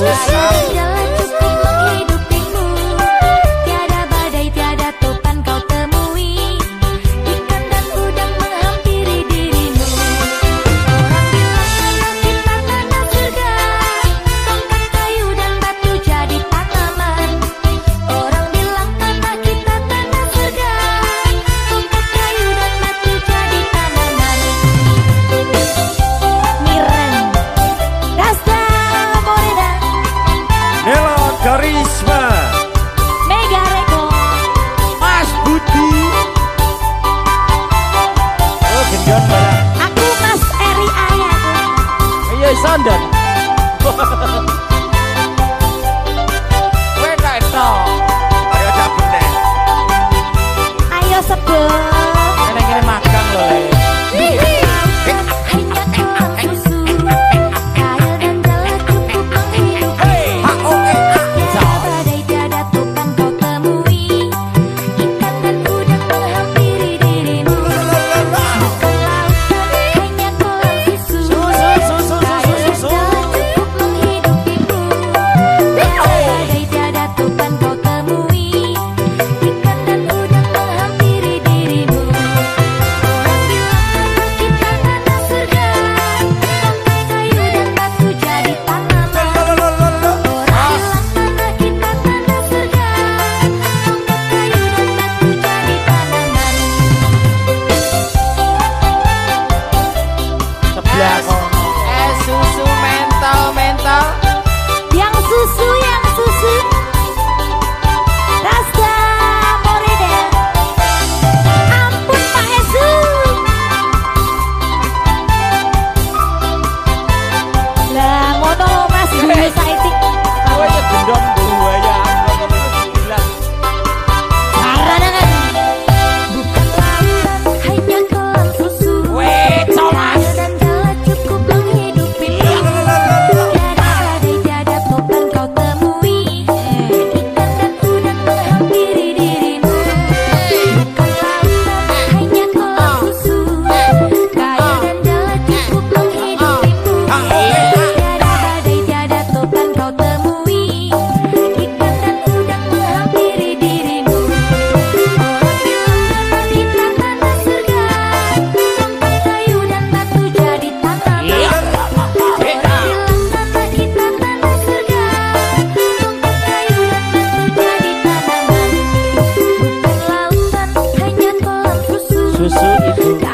不需。Sandan 一